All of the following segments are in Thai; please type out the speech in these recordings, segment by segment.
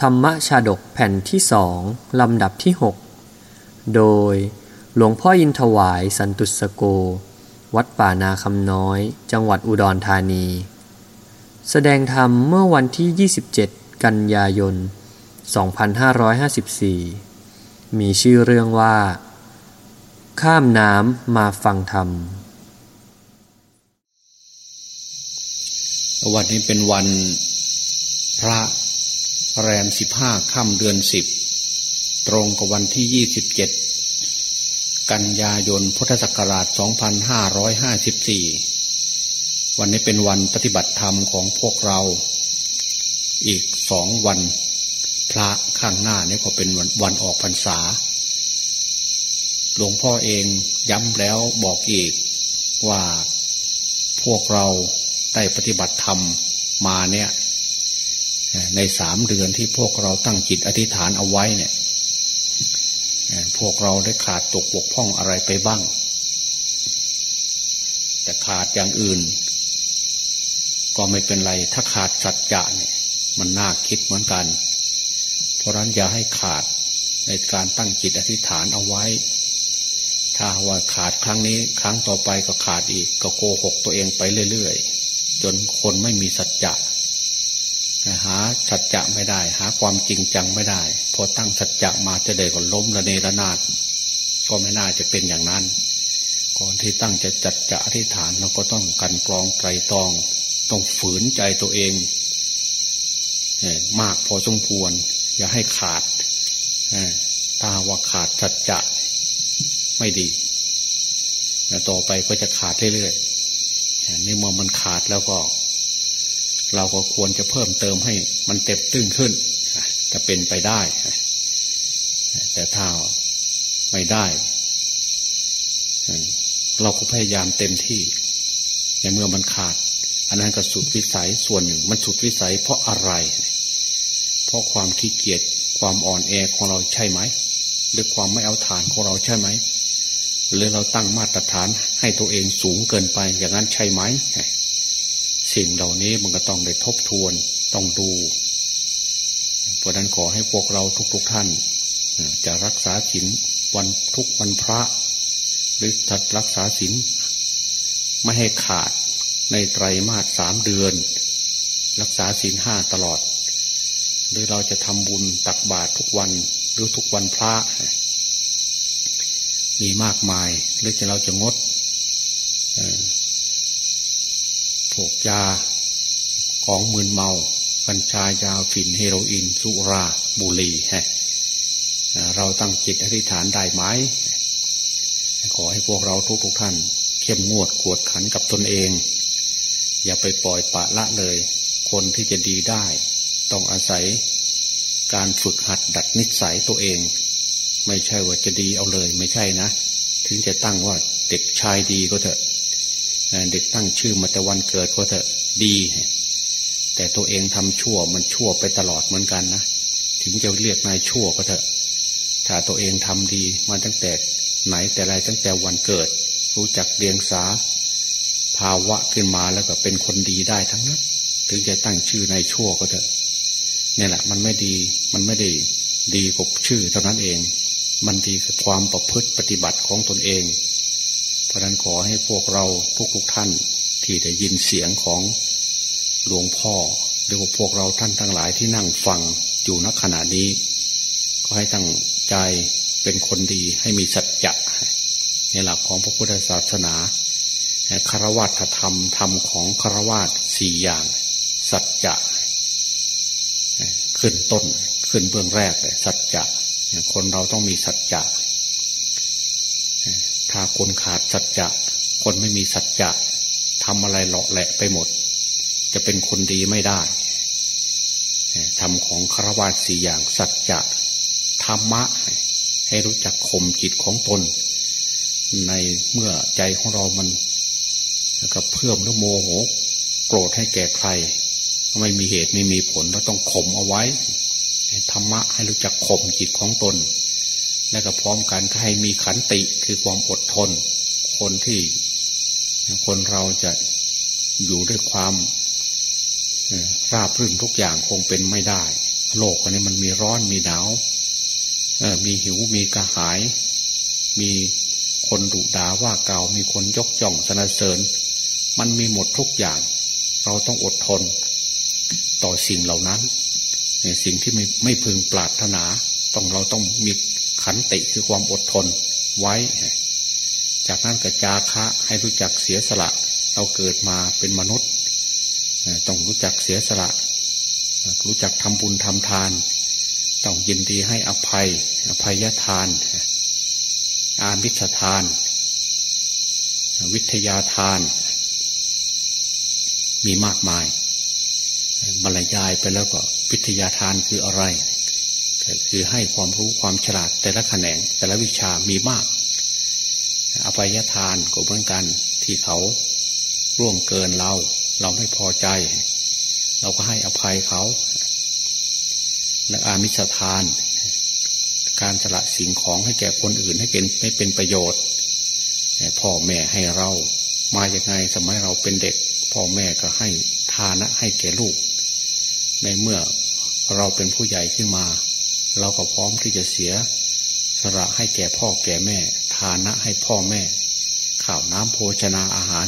ธรรมชาดกแผ่นที่สองลำดับที่ 6 โดยหลวงพ่ออินถวายสันตุสโก วัดป่านาคำน้อย จังหวัดอุดรธานี แสดงธรรมเมื่อวันที่ 27 กันยายน 2554 มีชื่อเรื่องว่า ข้ามน้ำมาฟังธรรม วันนี้เป็นวันพระ แรมสิบห้าค่ำเดือนสิบ ตรงกับวันที่ยี่สิบเจ็ดกันยายนพุทธศักราชสองพันห้าร้อยห้าสิบสี่วันนี้เป็นวันปฏิบัติธรรมของพวกเรา อีกสองวัน พระข้างหน้านี่ก็เป็นวันวันออกพรรษา หลวงพ่อเองย้ำแล้วบอกอีกว่าพวกเราได้ปฏิบัติธรรมมาเนี่ย ในสามเดือนที่พวกเราตั้งจิตอธิษฐานเอาไว้เนี่ยพวกเราได้ขาดตกบกพร่องอะไรไปบ้าง แต่ขาดอย่างอื่น ก็ไม่เป็นไร ถ้าขาดสัจจะเนี่ยมันน่าคิดเหมือนกัน เพราะนั้นอย่าให้ขาดในการตั้งจิตอธิษฐานเอาไว้ ถ้าว่าขาดครั้งนี้ ครั้งต่อไปก็ขาดอีก ก็โกหกตัวเองไปเรื่อยๆ จนคนไม่มีสัจจะ หาสัจจะไม่ได้ หาความจริงจังไม่ได้ พอตั้งสัจจะมาจะได้ก็ล้มระเนระนาด ก็ไม่น่าจะเป็นอย่างนั้น ก่อนที่ตั้งจะจัดจะอธิษฐานเราก็ต้องกันกรองไตรตอง ต้องฝืนใจตัวเองมากพอสมควร อย่าให้ขาดถ้าว่าขาดสัจจะไม่ดีต่อไปก็จะขาดเรื่อยๆนี่เมื่อมันขาดแล้วก็ เราก็ควรจะเพิ่มเติมให้มันเต็มตื้นขึ้นจะเป็นไปได้ แต่ถ้าไม่ได้ เราก็พยายามเต็มที่ในเมื่อมันขาด อันนั้นก็สุดวิสัยส่วนหนึ่ง มันสุดวิสัยเพราะอะไร เพราะความขี้เกียจความอ่อนแอของเราใช่ไหม หรือความไม่เอาฐานของเราใช่ไหม หรือเราตั้งมาตรฐานให้ตัวเองสูงเกินไปอย่างนั้นใช่ไหม สิ่งเหล่านี้มันก็ต้องได้ทบทวนต้องดู เพราะนั้นขอให้พวกเราทุกๆทท่าน จะรักษาศีลวันทุกวันพระ หรือถัดรักษาศีลไม่ให้ขาดในไตรมาสสามเดือน รักษาศีลห้าตลอด หรือเราจะทำบุญตักบาตรทุกวันหรือทุกวันพระ มีมากมายหรือจะเราจะงด วกยาของมืนเมากัญชายาฝิ่นเฮโรอีนสุราบุหรี่ฮะเราตั้งจิตอธิษฐานได้ไหมขอให้พวกเราทุกๆทท่าน เข้มงวดกวดขันกับตนเอง อย่าไปปล่อยปะละเลย คนที่จะดีได้ ต้องอาศัยการฝึกหัดดัดนิสัยตัวเอง ไม่ใช่ว่าจะดีเอาเลยไม่ใช่นะ ถึงจะตั้งว่าเด็กชายดีก็เถอะ เด็กตั้งชื่อมาแต่วันเกิดก็เถอะดี แต่ตัวเองทำชั่วมันชั่วไปตลอดเหมือนกันนะถึงจะเรียกนายชั่วก็เถอะ ถ้าตัวเองทำดีมาตั้งแต่ไหนแต่ไรตั้งแต่วันเกิด รู้จักเรียงสา ภาวะขึ้นมาแล้วก็เป็นคนดีได้ทั้งนั้นถึงจะตั้งชื่อนายชั่วก็เถอะนี่แหละ มันไม่ดีมันไม่ได้ดีกับชื่อเท่านั้นเอง มันดีกับความประพฤติปฏิบัติของตนเอง เพราะนั้นขอให้พวกเราทุกๆท่านที่ได้ยินเสียงของหลวงพ่อหรือว่าพวกเราท่านทั้งหลายที่นั่งฟังอยู่ณขณะนี้ ก็ให้ตั้งใจเป็นคนดีให้มีสัจจะในหลักของพระพุทธศาสนาคารวัตธรรมธรรมของคารวาสสี่อย่าง สัจจะขึ้นต้นขึ้นเบื้องแรกเลยสัจจะคนเราต้องมีสัจจะ ถ้าคนขาดสัจจะ คนไม่มีสัจจะทำอะไรเลาะแหละไปหมด จะเป็นคนดีไม่ได้ทำของคารวะสี่อย่างสัจจะธรรมะ ให้รู้จักข่มจิตของตน ในเมื่อใจของเรามันกับเพิ่มหรือโมโหโกรธให้แก่ใคร ไม่มีเหตุไม่มีผลเราต้องข่มเอาไว้ธรรมะให้รู้จักข่มจิตของตน และก็พร้อมกันก็ให้มีขันติคือความอดทน คนที่คนเราจะอยู่ด้วยความราบรื่นทุกอย่างคงเป็นไม่ได้ โลกอันนี้มันมีร้อนมีหนาวมีหิวมีกระหาย มีคนดุด่าว่าเกามีคนยกย่องสนเสริญ มันมีหมดทุกอย่าง เราต้องอดทน ต่อสิ่งเหล่านั้นสิ่งที่ไม่ไม่พึงปรารถนา ต้องเราต้องมี ขันติคือความอดทนไว้ จากนั้นก็จาคะให้รู้จักเสียสละ เราเกิดมาเป็นมนุษย์ ต้องรู้จักเสียสละ รู้จักทำบุญทำทาน ต้องยินดีให้อภัย อภัยทาน อามิชทาน วิทยาทาน มีมากมายบรรยายไปแล้วก็วิทยาทานคืออะไร คือให้ความรู้ความฉลาดแต่ละแขนง แต่ละวิชามีมาก อภัยทานก็เหมือนกันที่เขาร่วงเกินเรา เราไม่พอใจ เราก็ให้อภัยเขาและอามิสทาน การสละสิ่งของให้แก่คนอื่นให้เป็นไม่เป็นประโยชน์พ่อแม่ให้เรามาอย่างไงสมัยเราเป็นเด็ก พ่อแม่ก็ให้ทานะให้แก่ลูก ในเมื่อเราเป็นผู้ใหญ่ขึ้นมา เราก็พร้อมที่จะเสียสละให้แก่พ่อแก่แม่ ทานะให้พ่อแม่ ข่าวน้ำโภชนาอาหาร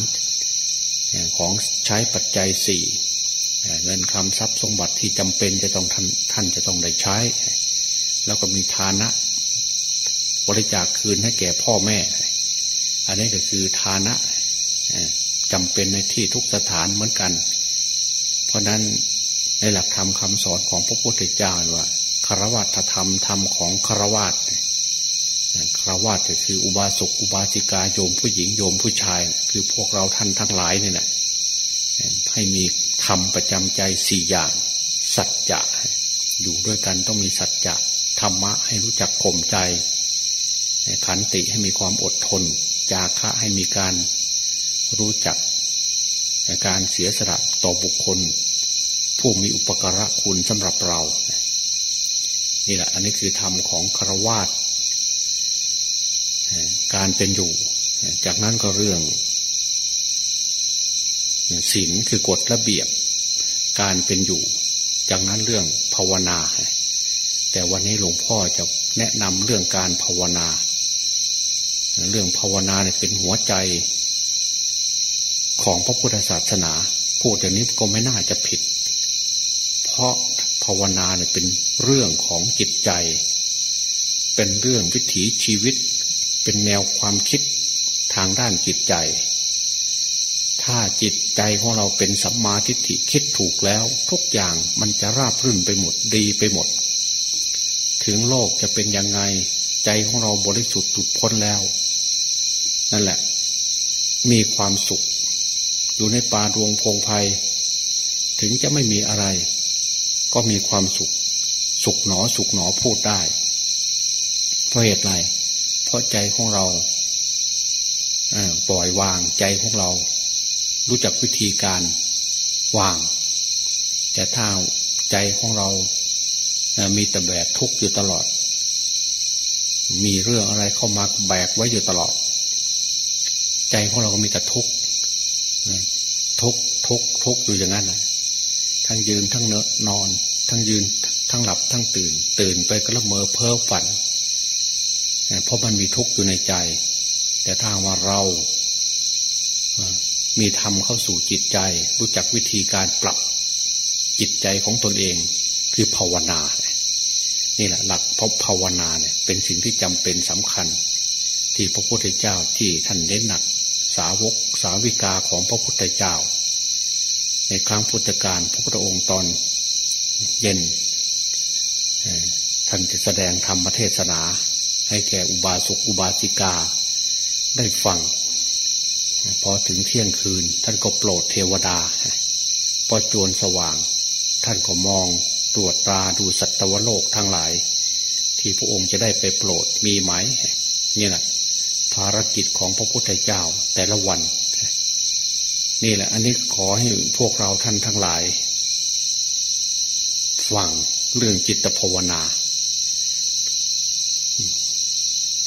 ของใช้ปัจจัยสี่เงินคำทรัพย์สมบัติที่จำเป็นจะต้องท่านท่านจะต้องได้ใช้ แล้วก็มีทานะ บริจาคคืนให้แก่พ่อแม่ อันนี้ก็คือทานะจำเป็นในที่ทุกสถานเหมือนกัน เพราะนั้นในหลักธรรมคำสอนของพระพุทธเจ้าว่า คารวะธรรมธรรมของคารวะคารวะก็คืออุบาสกอุบาสิกาโยมผู้หญิงโยมผู้ชาย คือพวกเราท่านทั้งหลายเนี่ยนะให้มีธรรมประจำใจสี่อย่าง สัจจะอยู่ด้วยกันต้องมีสัจจะธรรมะให้รู้จักข่มใจ ขันติให้มีความอดทน จาคะให้มีการรู้จักการเสียสละต่อบุคคล ผู้มีอุปการะคุณสำหรับเรา นี่แหละ อันนี้คือธรรมของครวาสการเป็นอยู่ จากนั้นก็เรื่องศีลคือกฎระเบียบ การเป็นอยู่ จากนั้นเรื่องภาวนา แต่วันนี้หลวงพ่อจะแนะนำเรื่องการภาวนา เรื่องภาวนาเนี่ยเป็นหัวใจของพระพุทธศาสนา พูดอย่างนี้ก็ไม่น่าจะผิด เพราะ ภาวนาเนี่ยเป็นเรื่องของจิตใจ เป็นเรื่องวิถีชีวิต เป็นแนวความคิดทางด้านจิตใจ ถ้าจิตใจของเราเป็นสัมมาทิฏฐิคิดถูกแล้ว ทุกอย่างมันจะราบรื่นไปหมดดีไปหมด ถึงโลกจะเป็นยังไงใจของเราบริสุทธิ์ถุดพ้นแล้ว นั่นแหละ มีความสุข อยู่ในป่าดวงพงไพ่ถึงจะไม่มีอะไร ก็มีความสุข สุขหนอสุขหนอพูดได้ เพราะเหตุไร เพราะใจของเราปล่อยวางใจของเรา รู้จักวิธีการวาง แต่ถ้าใจของเรามีแต่แบกทุกข์อยู่ตลอด มีเรื่องอะไรเข้ามาแบกไว้อยู่ตลอด ใจของเราก็มีแต่ทุกข์ทุกข์ทุกข์ทุกข์อยู่อย่างนั้นนะ ทั้งยืนทั้งเนนอน ทั้งยืนทั้งหลับทั้งตื่น ตื่นไปก็ละเมอเพ้อฝัน เพราะมันมีทุกข์อยู่ในใจ แต่ถ้าว่าเรามีธรรมเข้าสู่จิตใจ รู้จักวิธีการปรับจิตใจของตนเอง คือภาวนา นี่แหละ หลักพบภาวนาเนี่ยเป็นสิ่งที่จำเป็นสำคัญ ที่พระพุทธเจ้าที่ท่านเน้นหนัก สาวกสาวิกาของพระพุทธเจ้า ในครั้งพุทธกาลพระพุทธองค์ตอนเย็นท่านจะแสดงธรรมเทศนา ให้แก่อุบาสกอุบาสิกา ได้ฟังพอถึงเที่ยงคืน ท่านก็โปรดเทวดาพอจวนสว่าง ท่านก็มองตรวจตราดูสัตวโลกทั้งหลาย ที่พระองค์จะได้ไปโปรดมีไหมนี่แหละภารกิจของพระพุทธเจ้าแต่ละวัน นี่แหละ อันนี้ขอให้พวกเราท่านทั้งหลาย ฟังเรื่องจิตภาวนา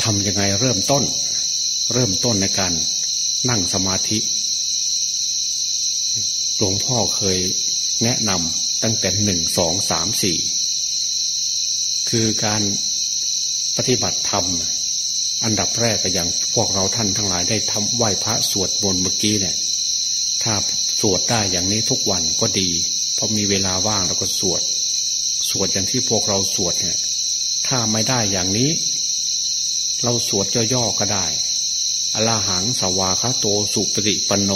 ทำยังไงเริ่มต้น เริ่มต้นในการนั่งสมาธิ หลวงพ่อเคยแนะนำตั้งแต่หนึ่งสองสามสี่คือการปฏิบัติธรรม อันดับแรกก็อย่างพวกเราท่านทั้งหลายได้ทำไหว้พระสวดมนต์เมื่อกี้เนี่ย ถ้าสวดได้อย่างนี้ทุกวันก็ดีพอมีเวลาว่างเราก็สวด สวดอย่างที่พวกเราสวดเนี่ยถ้าไม่ได้อย่างนี้ เราสวดย่อๆก็ได้อลาหังสวาคาโตสุปฏิปันโน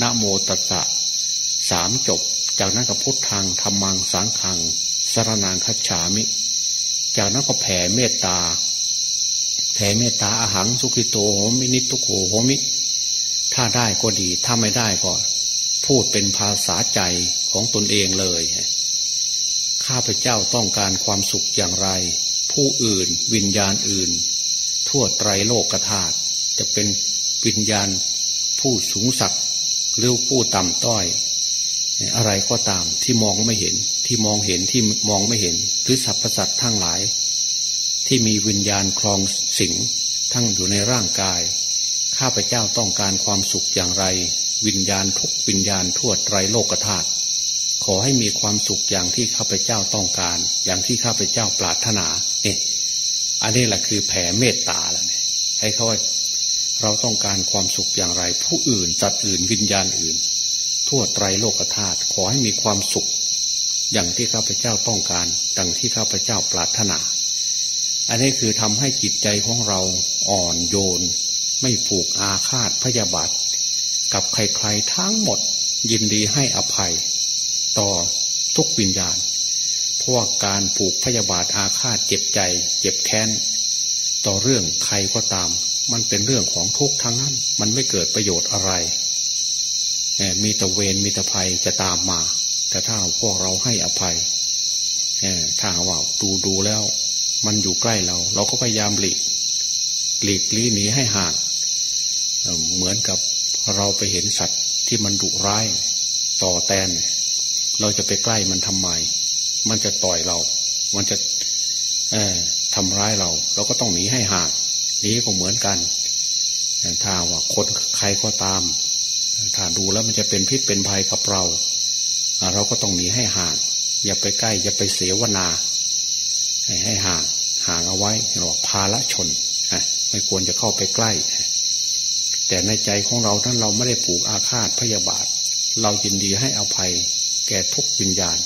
นะโมตัสสะสามจบ จากนั้นก็พุทธังธรรมังสังขังสรนางคัจฉามิ จากนั้นก็แผ่เมตตา แผ่เมตตาอาหังสุขิโตโหมินิทุโกโหมิ ถ้าได้ก็ดี ถ้าไม่ได้ก็ พูดเป็นภาษาใจของตนเองเลย ข้าพเจ้าต้องการความสุขอย่างไร ผู้อื่นวิญญาณอื่น ทั่วไตรโลกธาตุจะเป็นวิญญาณผู้สูงสักหรือผู้ต่ำต้อย อะไรก็ตามที่มองไม่เห็น ที่มองเห็นที่มองไม่เห็น หรือสรรพสัตว์ทั้งหลาย ที่มีวิญญาณคลองสิงทั้งอยู่ในร่างกาย ข้าพเจ้าต้องการความสุขอย่างไร วิญญาณทุกวิญญาณทั่วไตรโลกธาตุขอให้มีความสุขอย่างที่ข้าพเจ้าต้องการ อย่างที่ข้าพเจ้าปรารถนาเนี่ยอันนี้แหละคือแผ่เมตตาแล้วเนี่ยให้เขาเราต้องการความสุขอย่างไร ผู้อื่นจัดอื่นวิญญาณอื่น ทั่วไตรโลกธาตุขอให้มีความสุข อย่างที่ข้าพเจ้าต้องการดังที่ข้าพเจ้าปรารถนา อันนี้คือทำให้จิตใจของเราอ่อนโยน ไม่ผูกอาฆาตพยาบาท กับใครๆทั้งหมดยินดีให้อภัย ต่อทุกวิญญาณ เพราะว่าการผูกพยาบาทอาฆาตเจ็บใจ เจ็บแค้น ต่อเรื่องใครก็ตาม มันเป็นเรื่องของทุกทั้งนั้น มันไม่เกิดประโยชน์อะไร มีตะเวนมีตะภัยจะตามมา แต่ถ้าพวกเราให้อภัยถ้าว่าดูดูแล้ว มันอยู่ใกล้เรา เราก็พยายามหลีกหลีกลี้หนีให้ห่าง เหมือนกับเราไปเห็นสัตว์ที่มันดุร้ายต่อแตน เราจะไปใกล้มันทำไม มันจะต่อยเรา มันจะทำร้ายเรา เราก็ต้องหนีให้ห่างนี้ก็เหมือนกันถ้าว่าคนใครก็ตาม ถ้าดูแล้วมันจะเป็นพิษเป็นภัยกับเรา เราก็ต้องหนีให้ห่าง อย่าไปใกล้ อย่าไปเสวนา ให้ห่าง ห่างเอาไว้เราพาละชน ไม่ควรจะเข้าไปใกล้ แต่ในใจของเราท่านเราไม่ได้ผูกอาฆาตพยาบาท เรายินดีให้อภัย แก่ทุกวิญญาณ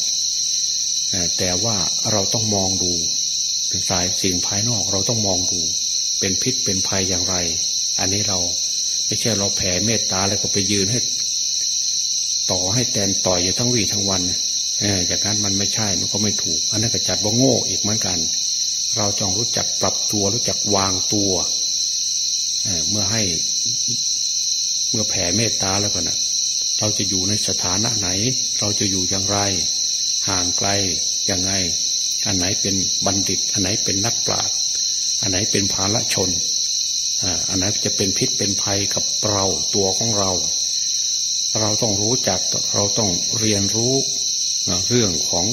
แต่ว่าเราต้องมองดูสายสิ่งภายนอกเราต้องมองดู เป็นพิษเป็นภัยอย่างไร อันนี้เราไม่ใช่เราแผ่เมตตาแล้วก็ไปยืนให้ ต่อให้แตนต่อยอยู่ทั้งวีทั้งวันเออจากนั้นมันไม่ใช่มันก็ไม่ถูก อันนั้นก็จัดว่าโง่อีกเหมือนกัน เราจองรู้จักปรับตัวรู้จักวางตัว เมื่อให้เมื่อแผ่เมตตาแล้วก็นนะเราจะอยู่ในสถานะไหน เราจะอยู่อย่างไร ห่างไกลยังไง อันไหนเป็นบัณฑิต อันไหนเป็นนักปราชญ์อันไหนเป็นภาละชนอันไหนจะเป็นพิษเป็นภัยกับเราตัวของเรา เราต้องรู้จักเราต้องเรียนรู้เรื่องของ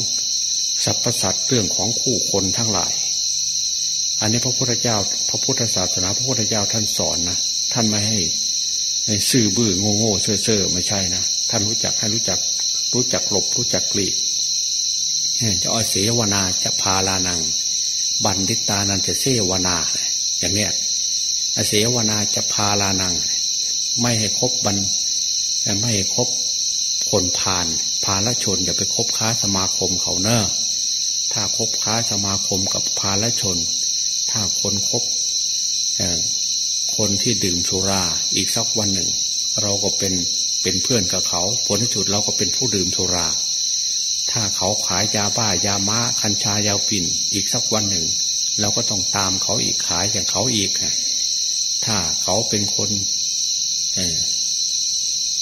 สรรพสัตว์เรื่องของคู่คนทั้งหลาย อันนี้พระพุทธเจ้า พระพุทธศาสนา พระพุทธเจ้าท่านสอนนะท่านไม่ให้ซื่อบื้อโง่โง่เซ่อเซ่อไม่ใช่นะท่านรู้จักให้รู้จัก รู้จักหลบรู้จักกลีกจะอ้อยเสวนาจะพาลานัง บันทิตานันจะเสวนาอย่างเนี้ยเสวนาจะพาลานัง ไม่ให้คบบันไม่ให้คบคนพานพาลชนอย่าไปคบค้าสมาคมเขาเนอะถ้าคบค้าสมาคมกับพาลชน ถ้าคนคบคนที่ดื่มสุราอีกสักวันหนึ่ง เราก็เป็นเป็นเพื่อนกับเขา ผลที่สุดเราก็เป็นผู้ดื่มสุรา ถ้าเขาขายยาบ้ายาม้าคัญชายาปิ่นอีกสักวันหนึ่ง เราก็ต้องตามเขาอีกขายอย่างเขาอีกถ้าเขาเป็นคน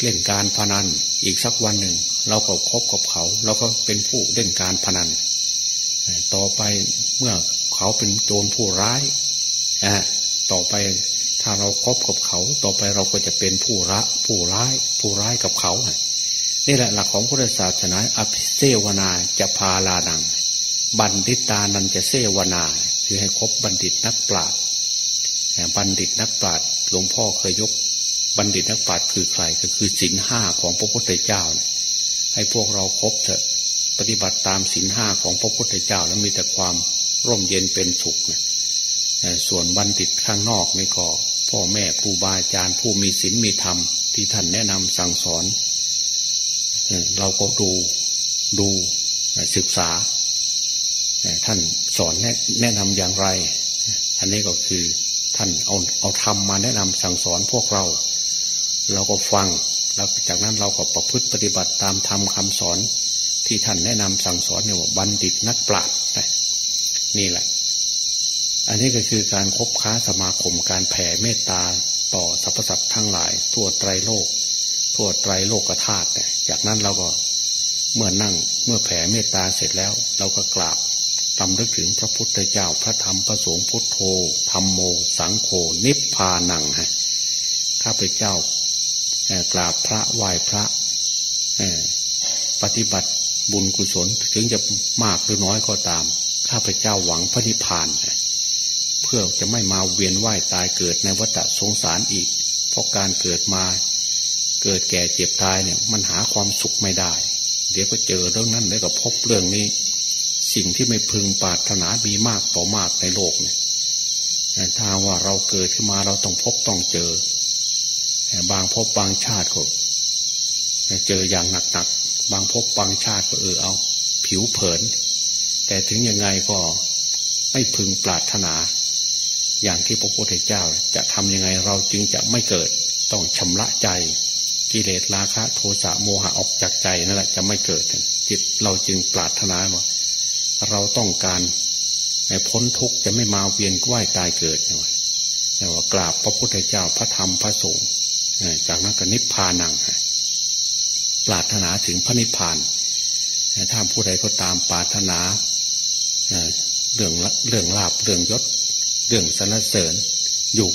เล่นการพนันอีกสักวันหนึ่ง เราก็คบกับเขา เราก็เป็นผู้เล่นการพนัน ต่อไปเมื่อ เขาเป็นโจรผู้ร้ายต่อไปถ้าเราครบกับเขาต่อไปเราก็จะเป็นผู้ระผู้ร้าย ผู้ร้ายกับเขานี่แหละหลักของพุทธศาสนาอภิเสวนาจะพาลานัง บัณฑิตานันจะเสวนา คือให้คบบัณฑิตนักปราชญ์บัณฑิตนักปราชญ์หลวงพ่อเคยยก บัณฑิตนักปราชญ์คือใครก็คือศีลห้าของพระพุทธเจ้าให้พวกเราครบเถอะปฏิบัติตามศีลห้าของพระพุทธเจ้าแล้วมีแต่ความ ร่มเย็นเป็นสุขนะส่วนบัณฑิตข้างนอกนี่ก็พ่อแม่ครูบาอาจารย์ผู้มีศีลมีธรรม ที่ท่านแนะนำสั่งสอน เราก็ดูดูศึกษา ท่านสอนแนะแนะนำอย่างไร อันนี้ก็คือท่านเอาเอาธรรมมาแนะนำสั่งสอนพวกเรา เราก็ฟังแล้วจากนั้นเราก็ประพฤติปฏิบัติตามธรรมคาสอน ที่ท่านแนะนำสั่งสอนเนี่ยว่าบัณฑิตนักปราชญ์ นี่แหละ อันนี้ก็คือการคบค้าสมาคมการแผ่เมตตาต่อสรรพสัตว์ทั้งหลาย ทั่วไตรโลก ทั่วไตรโลกธาตุจากนั้นเราก็เมื่อนั่งเมื่อแผ่เมตตาเสร็จแล้ว เราก็กราบตำลึกถึงพระพุทธเจ้าพระธรรมพระสงฆ์พุทโธธรรมโม สังโฆนิพพานังฮะข้าพเจ้ากราบพระไหว้พระปฏิบัติบุญกุศลถึงจะมากหรือน้อยก็ตาม ข้าพเจ้าหวังพระนิพพานเพื่อจะไม่มาเวียนว่ายตายเกิดในวัฏสงสารอีก เพราะการเกิดมาเกิดแก่เจ็บตายเนี่ยมันหาความสุขไม่ได้ เดี๋ยวก็เจอเรื่องนั้นแล้วก็พบเรื่องนี้ สิ่งที่ไม่พึงปรารถนามีมากต่อมากในโลกเนี่ยถ้าว่าเราเกิดขึ้นมาเราต้องพบต้องเจอ บางพบบางชาติก็เจออย่างหนักๆบางพบบางชาติก็เออเอา ผิวเผิน แต่ถึงยังไงก็ไม่พึงปรารถนา อย่างที่พระพุทธเจ้าจะทำยังไงเราจึงจะไม่เกิด ต้องชำระใจ กิเลสราคะโทสะโมหะออกจากใจนั่นแหละจะไม่เกิด จิตเราจึงปรารถนาว่าเราต้องการพ้นทุกข์จะไม่มาเวียนว่ายตายเกิดนะว่ากราบพระพุทธเจ้าพระธรรมพระสงฆ์จากนั้นก็นิพพานังปรารถนาถึงพระนิพพานถ้าผู้ใดก็ตามปรารถนา เรื่องเรื่องลาบเรื่องยศ เรื่องสรรเสริญอยู่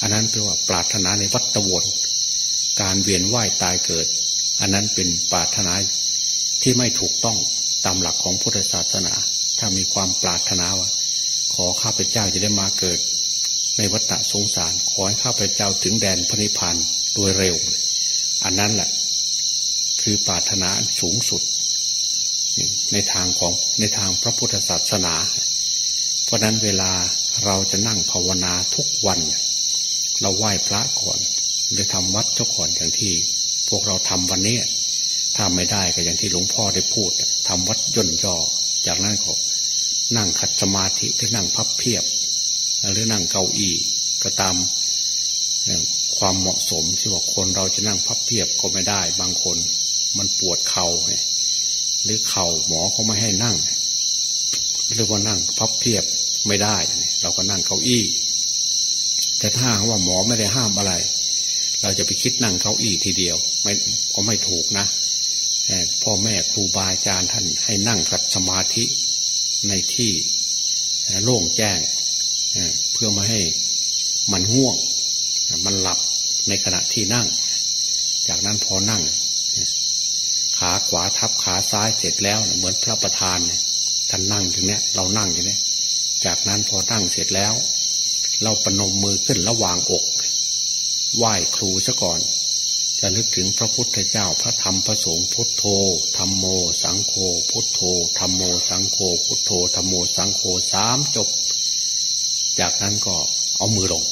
อันนั้นแปลว่าปรารถนาในวัฏวนการเวียนว่ายตายเกิด อันนั้นเป็นปรารถนาที่ไม่ถูกต้องตามหลักของพุทธศาสนา ถ้ามีความปรารถนาว่า ขอข้าพเจ้าจะได้มาเกิด ในวัฏสงสาร ขอให้ข้าพเจ้าถึงแดนพระนิพพานโดยเร็ว อันนั้นแหละคือปรารถนาสูงสุด ในทางของในทางพระพุทธศาสนา เพราะนั้นเวลาเราจะนั่งภาวนาทุกวัน เราไหว้พระก่อนหรือทำวัดเจ้าก่อนอย่างที่ พวกเราทำวันนี้ถ้าไม่ได้ก็อย่างที่หลวงพ่อได้พูดทำวัดย่นย่อจากนั้นก็นั่งขัดสมาธิหรือนั่งพับเพียบ หรือนั่งเก้าอี้ก็ตามความเหมาะสมที่ว่าคนเราจะนั่งพับเพียบก็ไม่ได้ บางคนมันปวดเขา่า หรือเข่าหมอเขาไม่ให้นั่งหรือว่านั่งพับเพียบไม่ได้ เราก็นั่งเก้าอี้ แต่ถ้าว่าหมอไม่ได้ห้ามอะไร เราจะไปคิดนั่งเก้าอี้ทีเดียว ไม่ก็ไม่ถูกนะพ่อแม่ครูบาอาจารย์ท่านให้นั่งขัดสมาธิในที่โล่งแจ้งเพื่อมาให้มันง่วง มันหลับในขณะที่นั่ง จากนั้นพอนั่ง ขาขวาทับขาซ้ายเสร็จแล้วเหมือนพระประธานเนี่ยท่านนั่งอย่างนี้เรานั่งอย่างนี้จากนั้นพอนั่งเสร็จแล้ว เราปนมมือขึ้นระหว่างอก ไหว้ครูซะก่อน จะนึกถึงพระพุทธเจ้าพระธรรมพระสงฆ์พุทโธธรรมโม สังโฆพุทโธธรรมโม สังโฆพุทโธธรรมโมสังโฆสามจบ จากนั้นก็เอามือลง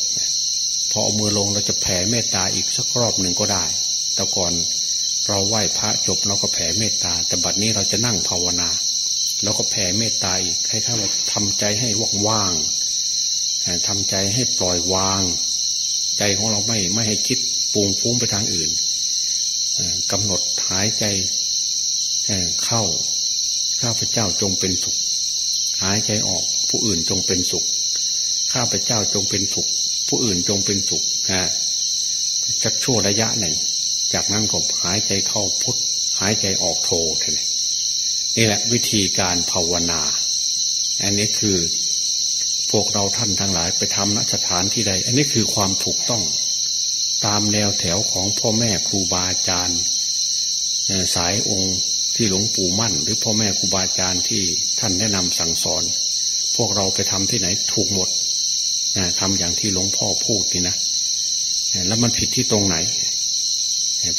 พอเอามือลงเราจะแผ่เมตตาอีกสักรอบหนึ่งก็ได้ แต่ก่อน เราไหว้พระจบเราก็แผ่เมตตา แต่บัดนี้เราจะนั่งภาวนาเราก็แผ่เมตตาอีกให้ท่านทำใจให้ว่างๆทำใจให้ปล่อยวาง ใจของเราไม่ไม่ให้คิดปุงฟุ้งไปทางอื่นกำหนดหายใจเข้าข้าพเจ้าจงเป็นสุข หายใจออก ผู้อื่นจงเป็นสุข ข้าพเจ้าจงเป็นสุข ผู้อื่นจงเป็นสุขนะจักชั่วระยะหนึ่ง จากนั้นก็หายใจเข้าพุทหายใจออกโทท่านนี่แหละวิธีการภาวนา อันนี้คือพวกเราท่านทั้งหลายไปทำณสถานที่ใด อันนี้คือความถูกต้อง ตามแนวแถวของพ่อแม่ครูบาอาจารย์สายองค์ที่หลวงปู่มั่น หรือพ่อแม่ครูบาอาจารย์ที่ท่านแนะนำสั่งสอน พวกเราไปทำที่ไหนถูกหมดทำอย่างที่หลวงพ่อพูดนี่นะแล้วมันผิดที่ตรงไหน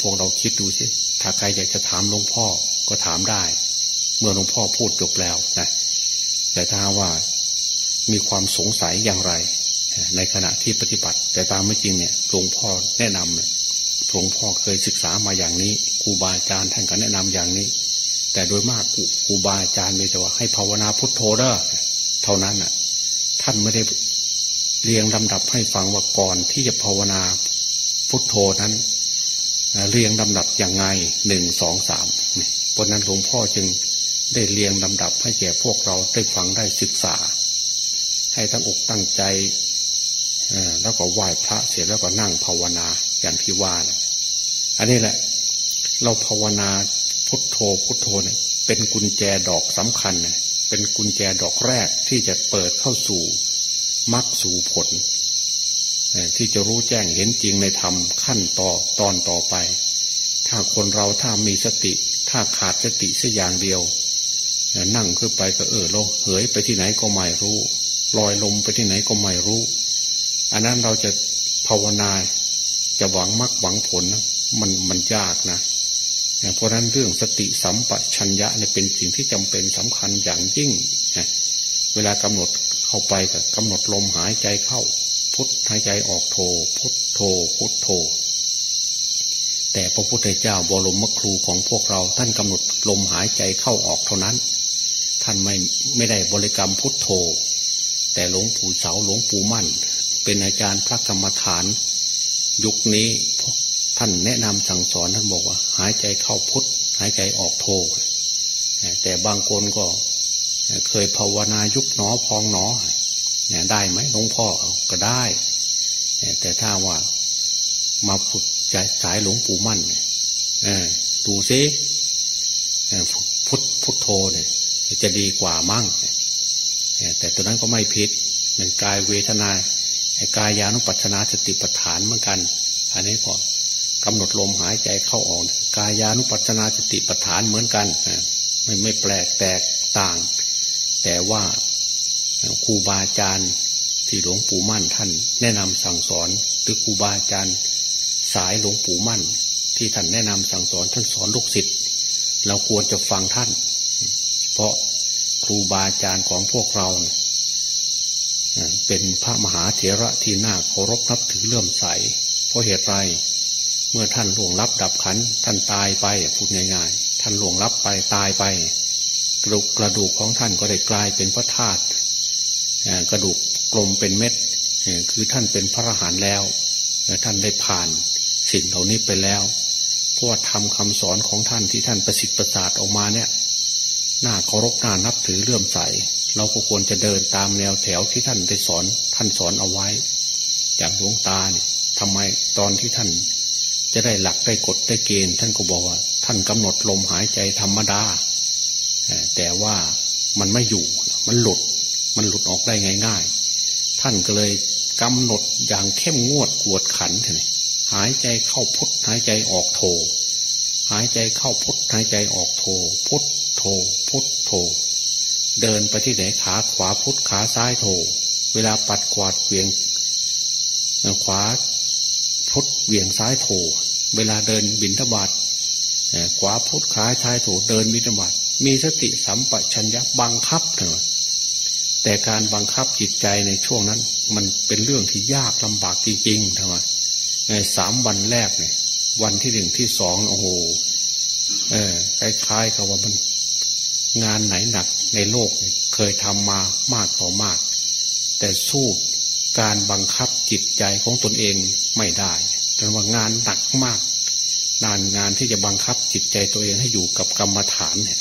พวกเราคิดดูสิ ถ้าใครอยากจะถามหลวงพ่อก็ถามได้ เมื่อหลวงพ่อพูดจบแล้วนะ แต่ถ้าว่ามีความสงสัยอย่างไร ในขณะที่ปฏิบัติ แต่ตามไม่จริงเนี่ยหลวงพ่อแนะนำเนี่ยหลวงพ่อเคยศึกษามาอย่างนี้ครูบาอาจารย์ท่านก็แนะนำอย่างนี้ แต่โดยมากครูบาอาจารย์มีแต่ว่าให้ภาวนาพุทโธเด้อเท่านั้นน่ะ ท่านไม่ได้เรียงลำดับให้ฟังว่าก่อนที่จะภาวนาพุทโธนั้น เรียงลำดับอย่างไงหนึ่งสองสามเพราะนั้นหลวงพ่อจึงได้เรียงลำดับให้แก่พวกเราได้ฟังได้ศึกษา ให้ตั้งอกตั้งใจแล้วก็ไหว้พระเสร็จแล้วก็นั่งภาวนาอย่างที่ว่านะอันนี้แหละ เราภาวนาพุทโธพุทโธเนี่ยเป็นกุญแจดอกสำคัญเนี่ยเป็นกุญแจดอกแรกที่จะเปิดเข้าสู่มรรคสู่ผล ที่จะรู้แจ้งเห็นจริงในธรรมขั้นต่อตอนต่อไป ถ้าคนเราถ้ามีสติ ถ้าขาดสติสักอย่างเดียว นั่งขึ้นไปก็เออลงเหยไปที่ไหนก็ไม่รู้ลอยลมไปที่ไหนก็ไม่รู้ อันนั้นเราจะภาวนาจะหวังมรรคหวังผลนะมันมันยากนะเพราะนั้นเรื่องสติสัมปชัญญะเนี่ยเป็นสิ่งที่จำเป็นสำคัญอย่างยิ่ง เวลากำหนดเข้าไปก็กำหนดลมหายใจเข้า พุทหายใจออกโท พุทโท พุทโท แต่พระพุทธเจ้าบรมครูของพวกเราท่านกำหนดลมหายใจเข้าออกเท่านั้น ท่านไม่ไม่ได้บริกรรมพุทโธ แต่หลวงปู่เสาหลวงปู่มั่น เป็นอาจารย์พระกรรมฐาน ยุคนี้ท่านแนะนำสั่งสอนท่านบอกว่า หายใจเข้าพุทหายใจออกโท แต่บางคนก็เคยภาวนายุบหนอพองหนอ ได้ไหมหลวงพ่อก็ได้ แต่ถ้าว่ามาฝึกใจสายหลวงปู่มั่นดูซิพุทพุทโธเนี่ย จะดีกว่ามั่งแต่ตัวนั้นก็ไม่ผิดเหมือนกายเวทนากายยานุปัชนาสติปัฏฐานเหมือนกัน อันนี้ก็กำหนดลมหายใจเข้าออกกายานุปัชนาสติปัฏฐานเหมือนกันไม่ไม่แปลกแตกต่าง แต่ว่า ครูบาอาจารย์ที่หลวงปู่มั่นท่าน แนะนำสั่งสอนหรือครูบาอาจารย์สายหลวงปู่มั่น ที่ท่านแนะนำสั่งสอนท่านสอนลูกศิษย์เราควรจะฟังท่าน เพราะครูบาอาจารย์ของพวกเราเป็นพระมหาเถระที่น่าเคารพนับถือเลื่อมใส เพราะเหตุไรเมื่อท่านหลวงรับดับขันท่านตายไปพูดง่ายๆ ท่านหลวงรับไปตายไป กระดูกกระดูกของท่านก็ได้กลายเป็นพระธาตุ กระดูกกลมเป็นเม็ดคือท่านเป็นพระอรหันต์แล้ว ท่านได้ผ่านสิ่งเหล่านี้ไปแล้วเพราะว่าทำคำสอนของท่านที่ท่านประสิทธิ์ประสาทออกมาเนี่ยน่าเคารพน่านับถือเลื่อมใส เราก็ควรจะเดินตามแนวแถวที่ท่านได้สอนท่านสอนเอาไว้ จากหลวงตาเนี่ยทำไมตอนที่ท่าน จะได้หลักได้กฎได้เกณฑ์ ท่านก็บอกว่า ท่านกำหนดลมหายใจธรรมดาแต่ว่ามันไม่อยู่มันหลุด มันหลุดออกได้ง่าย ๆ ท่านก็เลยกำหนดอย่างเข้มงวดกวดขันเลยหายใจเข้าพุทหายใจออกโท หายใจเข้าพุทหายใจออกโท พุทโท พุทโท เดินไปที่ไหนขาขวาพุทขาซ้ายโท เวลาปัดกวาดเวียงขวาพุทเวียงซ้ายโท เวลาเดินบินทบาทขวาพุทขาซ้ายโถเดินบินทบาทมีสติสัมปชัญญะบังคับเถอะ แต่การบังคับจิตใจในช่วงนั้น มันเป็นเรื่องที่ยากลำบากจริงๆทำไมในสามวันแรกเนี่ย วันที่หนึ่งที่สองโอ้โหเออคล้ายๆกับว่ามันงานไหนหนักในโลกเคยทำมามากต่อมาก แต่สู้การบังคับจิตใจของตนเองไม่ได้แต่ว่างานหนักมากนานงานที่จะบังคับจิตใจตัวเองให้อยู่กับกรรมฐานเนี่ย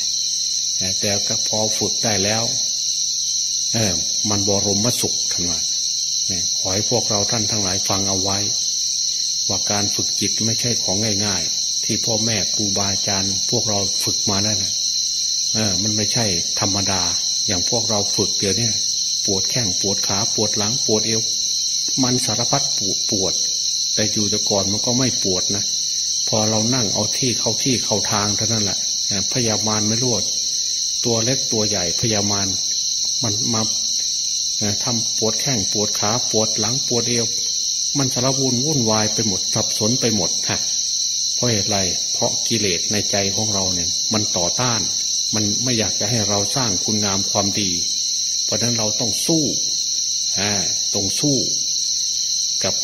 แต่ก็พอฝึกได้แล้ว เออมันบรมสุขทันว่าขอให้พวกเราท่านทั้งหลายฟังเอาไว้ ว่าการฝึกจิตไม่ใช่ของง่าย ๆ ที่พ่อแม่ครูบาอาจารย์พวกเราฝึกมานั่นนะเออ มันไม่ใช่ธรรมดา อย่างพวกเราฝึกเดี๋ยวนี้ปวดแข้งปวดขาปวดหลังปวดเอว มันสารพัดปวดปวดแต่อยู่แต่ก่อนมันก็ไม่ปวดนะพอเรานั่งเอาที่เข้าที่เข้าทางเท่านั้นแหละพยามารไม่รวดตัวเล็กตัวใหญ่พยามาร มันมาทำปวดแข้งปวดขาปวดหลังปวดเอวมันสารวุ่นวุ่นวายไปหมดสับสนไปหมดฮะเพราะเหตุไร เพราะกิเลสในใจของเราเนี่ย มันต่อต้าน มันไม่อยากจะให้เราสร้างคุณงามความดี เพราะนั้นเราต้องสู้ต้องสู้กับ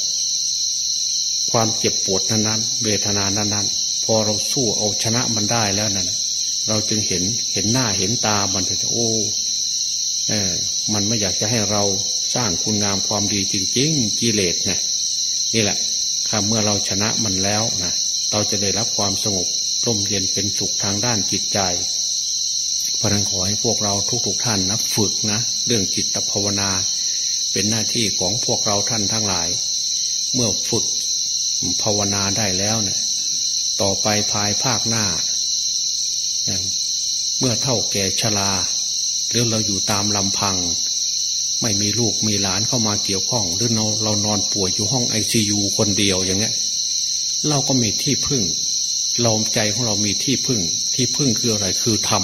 ความเจ็บปวดนั้นๆ เวทนานั้นๆ พอเราสู้เอาชนะมันได้แล้วนั่นเราจึงเห็นเห็นหน้าเห็นตามันจะโอ้ มันไม่อยากจะให้เราสร้างคุณงามความดีจริง ๆ กิเลสนะนี่แหละคำเมื่อเราชนะมันแล้วนะเราจะได้รับความสงบร่มเย็นเป็นสุขทางด้านจิตใจพระนันขอให้พวกเราทุกๆทท่านนะฝึกนะ เรื่องจิตภาวนา เป็นหน้าที่ของพวกเราท่านทั้งหลาย เมื่อฝึกภาวนาได้แล้วเนะี่ยต่อไปภายภาคหน้า เมื่อเท่าแก่ชรา หรือเราอยู่ตามลำพัง ไม่มีลูกมีหลานเข้ามาเกี่ยวข้อง หรือเราเรานอนป่วยอยู่ห้องไอซียูคนเดียวอย่างเงี้ยเราก็มีที่พึ่ง เราใจของเรามีที่พึ่ง ที่พึ่งคืออะไรคือธรรม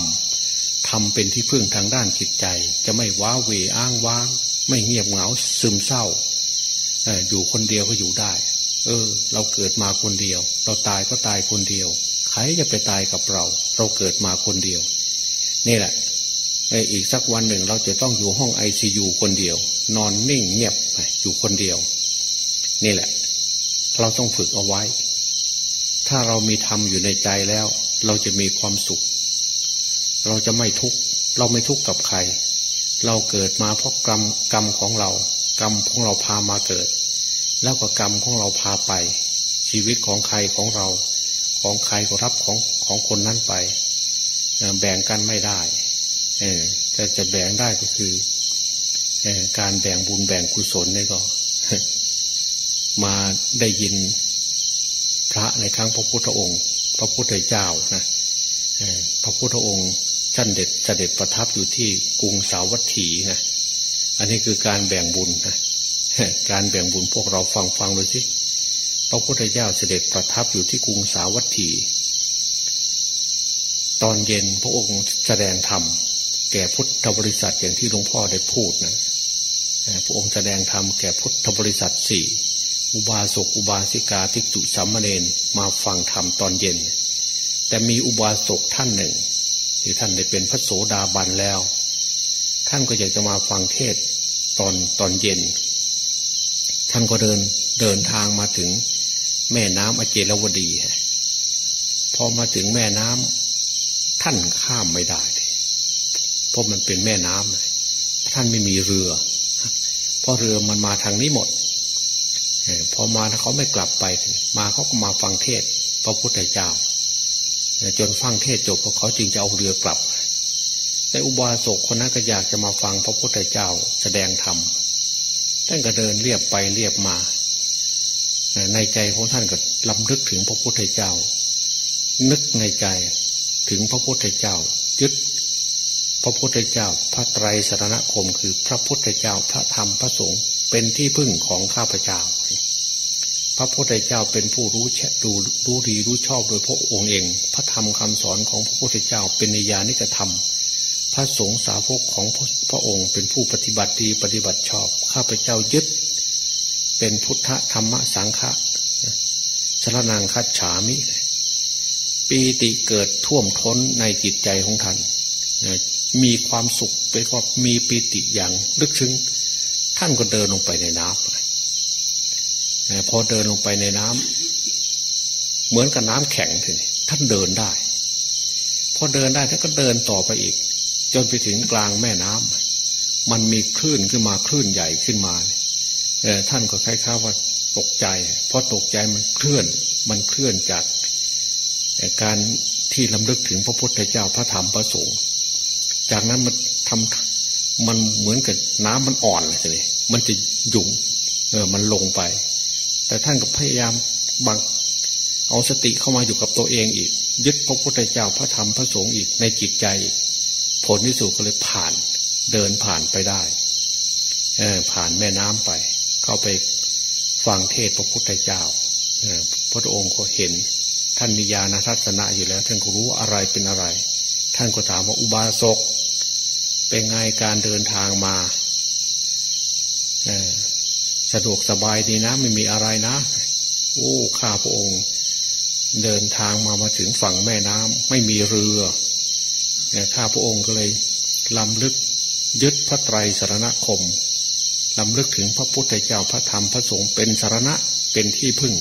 ทำเป็นที่พึ่งทางด้านจิตใจ จะไม่ว้าเวอ้างว้าง ไม่เงียบเหงาซึมเศร้าอยู่คนเดียวก็อยู่ได้ เออ เราเกิดมาคนเดียว เราตายก็ตายคนเดียว ใครจะไปตายกับเรา เราเกิดมาคนเดียว นี่แหละ อีกสักวันหนึ่งเราจะต้องอยู่ห้องไอซียูคนเดียว นอนนิ่งเงียบอยู่คนเดียว นี่แหละ เราต้องฝึกเอาไว้ ถ้าเรามีธรรมอยู่ในใจแล้ว เราจะมีความสุข เราจะไม่ทุกข์เราไม่ทุกข์กับใคร เราเกิดมาเพราะกรรมกรรมของเรา กรรมของเราพามาเกิด แล้วก็กรรมของเราพาไป ชีวิตของใครของเรา ของใครก็รับของของคนนั้นไปแบ่งกันไม่ได้ เออจะจะแบ่งได้ก็คืออการแบ่งบุญแบ่งกุศลนี่ก็ มาได้ยินพระในครั้งพระพุทธองค์ พระพุทธเจ้านะพระพุทธองค์ท่านเด็ดเสด็จประทับอยู่ที่กรุงสาวัตถีนะอันนี้คือการแบ่งบุญนะการแบ่งบุญพวกเราฟังฟังดูสิพระพุทธเจ้าเสด็จประทับอยู่ที่กรุงสาวัตถี ตอนเย็นพระองค์แสดงธรรม แก่พุทธบริษัทอย่างที่หลวงพ่อได้พูดนะพระองค์แสดงธรรมแก่พุทธบริษัทสี่อุบาสกอุบาสิกาภิกษุสามเณรมาฟังธรรมตอนเย็น แต่มีอุบาสกท่านหนึ่ง ที่ท่านได้เป็นพระโสดาบันแล้ว ท่านก็อยากจะมาฟังเทศตอนตอนเย็น ท่านก็เดินเดินทางมาถึงแม่น้ำอเจรวดีพอมาถึงแม่น้ำท่านข้ามไม่ได้ เพราะมันเป็นแม่น้ำท่านไม่มีเรือ เพราะเรือมันมาทางนี้หมดพอมาเขาไม่กลับไป มาเขาก็มาฟังเทศพระพุทธเจ้า จนฟังเทศจบพวกเขาจึงจะเอาเรือกลับ แต่อุบาสกคนนั้นก็อยากจะมาฟังพระพุทธเจ้าแสดงธรรมท่านก็เดินเรียบไปเรียบมา ในใจของท่านก็ลำลึกถึงพระพุทธเจ้า นึกในใจถึงพระพุทธเจ้า ยึด พระพุทธเจ้าพระไตรสรณคม คือพระพุทธเจ้าพระธรรมพระสงฆ์เป็นที่พึ่งของข้าพเจ้า พระพุทธเจ้าเป็นผู้รู้แชดูรู้ดีรู้ชอบโดยพระองค์เอง พระธรรมคำสอนของพระพุทธเจ้าเป็นนิยานิกธรรม พระสงฆ์สาวกของพระองค์เป็นผู้ปฏิบัติดีปฏิบัติชอบ ข้าพเจ้ายึด เป็นพุทธธรรมสังฆะสรนังคัจฉามิปีติเกิดท่วมท้นในจิตใจของท่าน มีความสุขไปก็มีปีติอย่างลึกซึ้งท่านก็เดินลงไปในน้ำพอเดินลงไปในน้ำเหมือนกับน้ำแข็งทีนี้ท่านเดินได้ พอเดินได้ท่านก็เดินต่อไปอีก จนไปถึงกลางแม่น้ำมันมีคลื่นขึ้นมาคลื่นใหญ่ขึ้นมาเอท่านก็คล้ายๆว่าตกใจเพราะตกใจมันเคลื่อน มันเคลื่อนจากการที่ลำลึกถึงพระพุทธเจ้าพระธรรมพระสงฆ์ จากนั้นมันทำมันเหมือนกับน้ำมันอ่อนเลยมันจะหยุ่งเออมันลงไป แต่ท่านก็พยายามบังเอาสติเข้ามาอยู่กับตัวเองอีก ยึดพระพุทธเจ้าพระธรรมพระสงฆ์อีกในจิตใจ ผลที่สุดก็เลยผ่านเดินผ่านไปได้เออผ่านแม่น้ำไป เข้าไปฟังเทศพระพุทธเจ้าพระองค์ก็เห็นท่านมีญาณทัศนะอยู่แล้ว ท่านก็รู้อะไรเป็นอะไร ท่านก็ถามว่าอุบาสก เป็นไงการเดินทางมาสะดวกสบายดีนะ ไม่มีอะไรนะ โอ้ข้าพระองค์ เดินทางมามาถึงฝั่งแม่น้ำไม่มีเรือข้าพระองค์ก็เลยลำลึกยึดพระไตรสรณคมลำลึกถึงพระพุทธเจ้าพระธรรมพระสงฆ์เป็นสารณะเป็นที่พึ่ง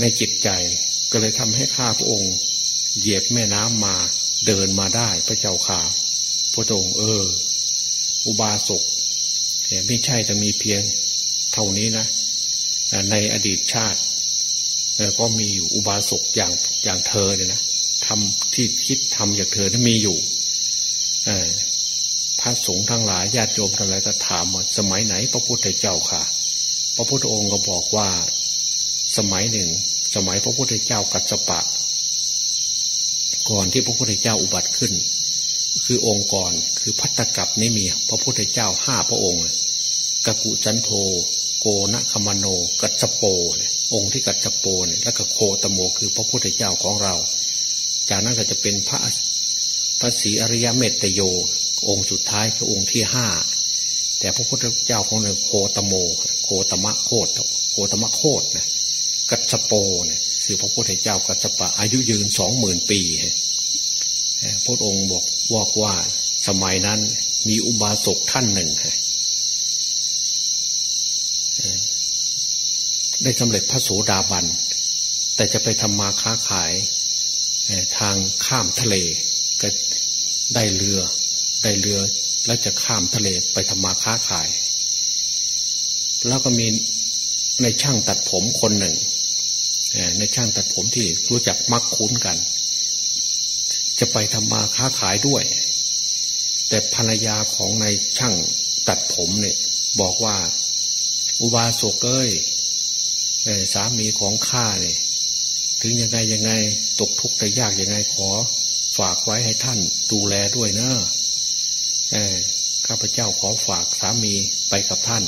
ในจิตใจก็เลยทำให้ข้าพระองค์ เหยียบแม่น้ำมาเดินมาได้พระเจ้าข่า พระองค์เออ อุบาสกไม่ใช่จะมีเพียงเท่านี้นะในอดีตชาติก็มีอยู่อุบาสกอย่างอย่างเธอเนี่ยนะทำที่คิดทำอย่างเธอนั้นมีอยู่พระสงฆ์ทั้งหลายญาติโยมทั้งหลายก็ถามว่าสมัยไหน พระพุทธเจ้าค่ะ พระพุทธองค์ก็บอกว่า สมัยหนึ่ง สมัยพระพุทธเจ้ากัจจปะ ก่อนที่พระพุทธเจ้าอุบัติขึ้น คือองค์ก่อนคือพัตตกับนี่มีพระพุทธเจ้าห้าพระองค์กกุจันโท โกนะคมโน กัจจโป องค์ที่กัจจโปนและก็โคตโมคือพระพุทธเจ้าของเรา จากนั้นก็จะเป็นพระพระศรีอริยเมตโย องค์สุดท้ายคือองค์ที่ห้าแต่พระพุทธเจ้าของเราโคตโม โคตมะโคตโคตมะโคตนะกัจจโปเนี่ยคือพระพุทธเจ้ากัจจปะอายุยืนสองหมื่นปีพระองค์บอก บอกว่าสมัยนั้นมีอุบาสกท่านหนึ่งได้สำเร็จพระโสดาบัน แต่จะไปทำมาค้าขายทางข้ามทะเล ก็ได้เรือได้เรือแล้วจะข้ามทะเลไปทำมาค้าขาย แล้วก็มีในช่างตัดผมคนหนึ่งในช่างตัดผมที่รู้จักมักคุ้นกัน จะไปทำมาค้าขายด้วย แต่ภรรยาของในช่างตัดผมเนี่ย บอกว่า อุบาสกเอ้ยสามีของข้าเนี่ยถึงยังไงยังไงตกทุกข์แต่ยากยังไงขอ ฝากไว้ให้ท่านดูแลด้วยเนอะข้าพเจ้าขอฝากสามีไปกับท่าน